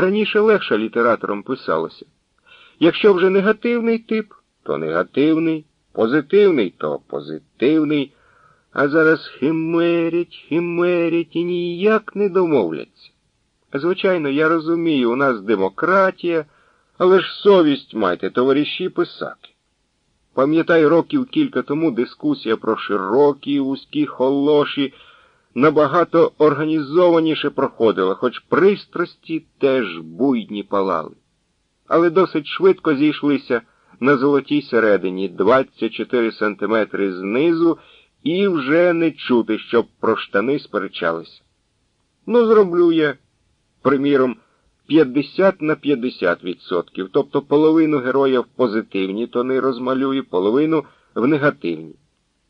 Раніше легше літератором писалося. Якщо вже негативний тип, то негативний, позитивний, то позитивний, а зараз химерять, химерять і ніяк не домовляться. Звичайно, я розумію, у нас демократія, але ж совість майте, товариші писаки. Пам'ятаю, років кілька тому дискусія про широкі, вузькі холоші набагато організованіше проходила, хоч пристрасті теж буйні палали. Але досить швидко зійшлися на золотій середині 24 сантиметри знизу і вже не чути, щоб про штани сперечалися. Ну, зроблю я, приміром, 50 на 50 відсотків, тобто половину героя в позитивні тони розмалюю, половину в негативні.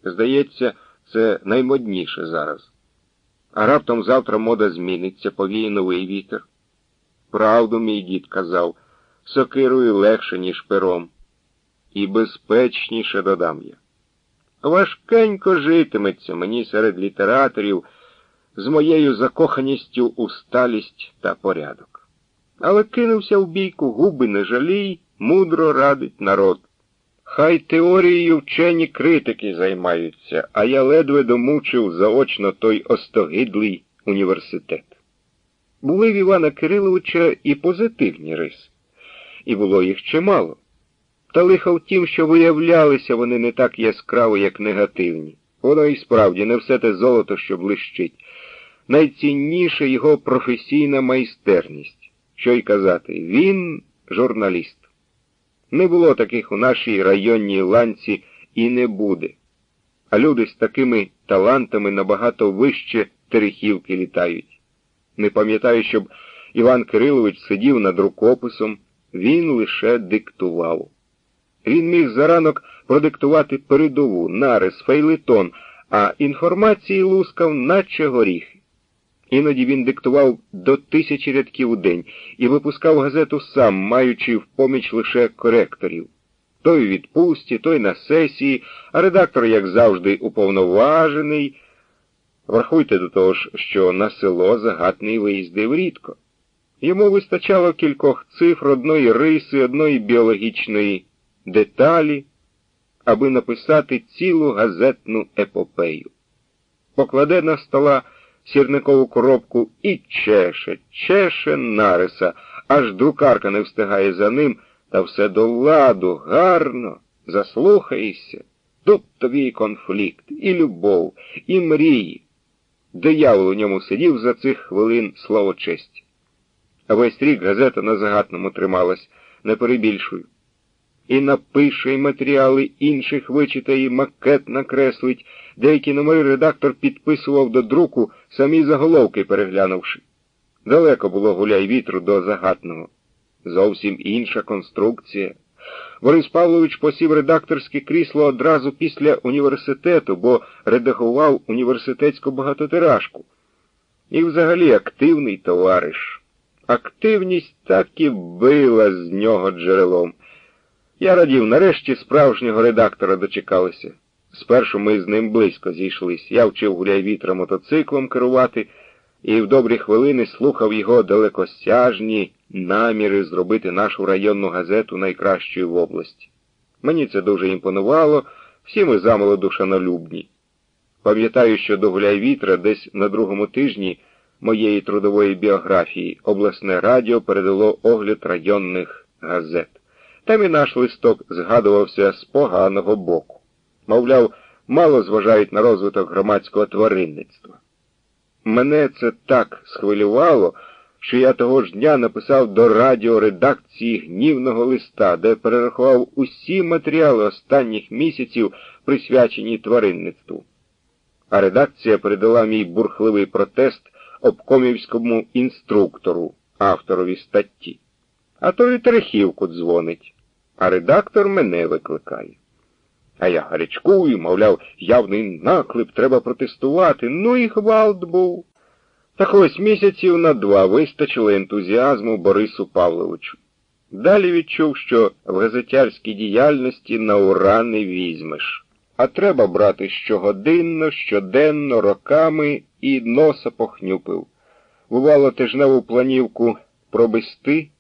Здається, це наймодніше зараз. А раптом завтра мода зміниться, повіє новий вітер. Правду мій дід казав, сокирою легше, ніж пером. І безпечніше додам я. Важкенько житиметься мені серед літераторів з моєю закоханістю у сталість та порядок. Але кинувся в бійку губи не жалій, мудро радить народ. Хай теорією вчені критики займаються, а я ледве домучив заочно той остогидлий університет. Були в Івана Кириловича і позитивні риси, і було їх чимало. Та лихо в тім, що виявлялися вони не так яскраво, як негативні. Воно і справді не все те золото, що блищить. Найцінніше його професійна майстерність. Що й казати, він журналіст. Не було таких у нашій районній ланці і не буде. А люди з такими талантами набагато вище терехівки літають. Не пам'ятаю, щоб Іван Кирилович сидів над рукописом, він лише диктував. Він міг заранок продиктувати передову, нарис, фейлетон, а інформації лускав, наче горіхи. Іноді він диктував до тисячі рядків у день і випускав газету сам, маючи в поміч лише коректорів. Той у відпустці, той на сесії, а редактор, як завжди, уповноважений. Врахуйте до того ж, що на село загатний виїздив рідко. Йому вистачало кількох цифр, одної риси, одної біологічної деталі, аби написати цілу газетну епопею. Покладе на стола сірникову коробку і чеше, чеше нариса, аж друкарка не встигає за ним, та все до ладу, гарно, заслухаєшся. Тут тобі і конфлікт, і любов, і мрії. Диявол у ньому сидів за цих хвилин слово честі. А весь рік газета на загатному трималась, не перебільшую. І напише, і матеріали інших вичитає, і макет накреслить, деякі номери редактор підписував до друку, самі заголовки переглянувши. Далеко було гуляй вітру до загатного. Зовсім інша конструкція. Борис Павлович посів редакторське крісло одразу після університету, бо редагував університетську багатотиражку. І взагалі активний товариш. Активність так і била з нього джерелом. Я радів, нарешті справжнього редактора дочекалися. Спершу ми з ним близько зійшлись. Я вчив гуляй вітра мотоциклом керувати і в добрі хвилини слухав його далекосяжні наміри зробити нашу районну газету найкращою в області. Мені це дуже імпонувало, всі ми замолоду шанолюбні. Пам'ятаю, що до гуляй вітра десь на другому тижні моєї трудової біографії обласне радіо передало огляд районних газет. Там і наш листок згадувався з поганого боку. Мовляв, мало зважають на розвиток громадського тваринництва. Мене це так схвилювало, що я того ж дня написав до радіоредакції гнівного листа, де перерахував усі матеріали останніх місяців, присвячені тваринництву. А редакція передала мій бурхливий протест обкомівському інструктору, авторові статті. А то і Терехівку дзвонить, а редактор мене викликає. А я гарячкую, мовляв, явний наклеп, треба протестувати. Ну і гвалт був. Так ось місяців на два вистачило ентузіазму Борису Павловичу. Далі відчув, що в газетярській діяльності на ура не візьмеш. А треба брати щогодинно, щоденно, роками і носа похнюпив. Бувало, тижневу планівку пробисти